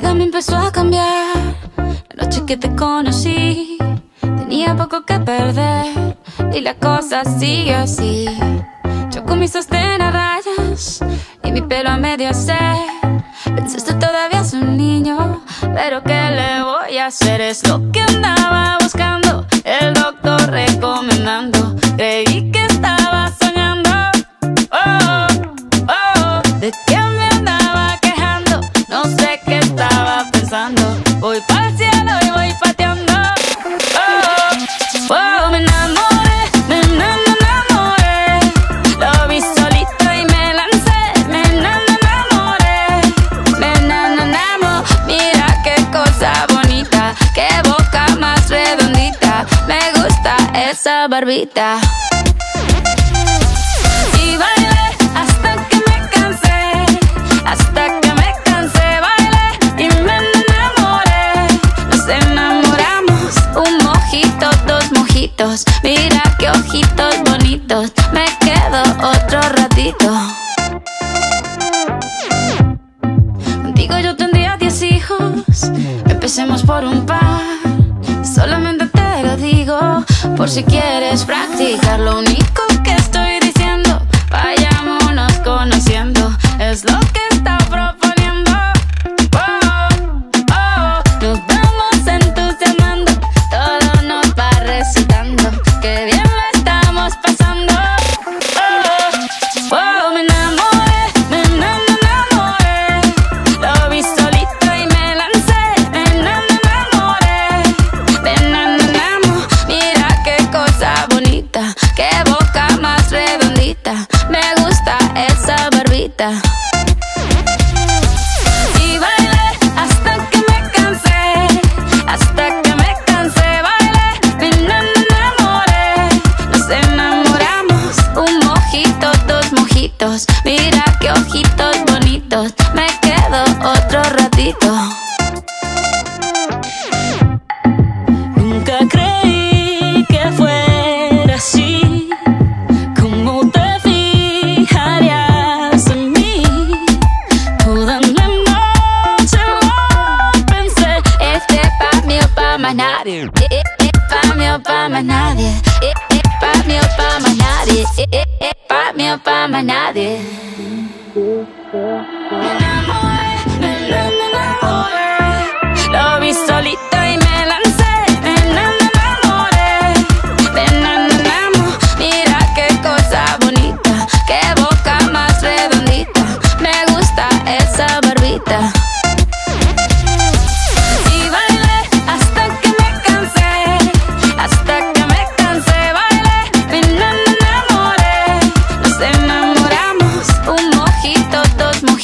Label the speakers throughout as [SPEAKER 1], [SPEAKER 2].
[SPEAKER 1] vida me empezó a cambiar. La noche que te conocí, tenía poco que perder. Y la cosa sigue así. Yo con mi sostén a rayas y mi pelo a medio ser. Pensaste todavía es un niño, pero ¿qué le voy a hacer? Es lo que andaba buscando, el doctor recomendando. Creí Voy para el cielo y voy pateando. Oh, oh, me enamoré, me enamoré. Lo vi solito y me lancé. Me enamoré, me enamoré. Mira qué cosa bonita, qué boca más redondita. Me gusta esa barbita. Mira qué ojitos bonitos, me quedo otro ratito. Contigo yo tendría diez hijos, empecemos por un par. Solamente te lo digo, por si quieres practicar. Lo único me quedo otro ratito.
[SPEAKER 2] Nunca creí que fuera así. ¿Cómo te fijarías en mí? Toda la noche lo pensé.
[SPEAKER 1] Este pa' mí o pa' más nadie, eh, eh, eh, pa' mí o pa' más nadie, eh, eh, pa' mí o pa' más nadie, eh, eh, pa' mí o pa' nadie. Me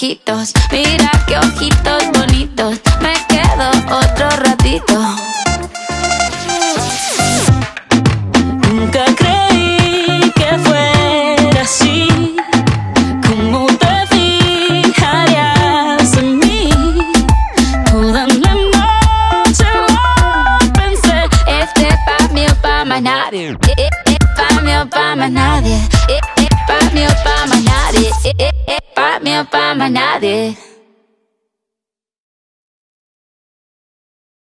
[SPEAKER 1] mira qué ojitos bonitos, me quedo otro ratito.
[SPEAKER 2] Nunca creí que fuera así. ¿Cómo te fijarías en mí? Toda la noche lo pensé.
[SPEAKER 1] Este pa' mí o pa' más nadie, eh, eh, eh, pa' mí o pa' más nadie, eh, eh, pa' mí o pa' más nadie, eh, eh, eh, pa' mí o pa' más nadie.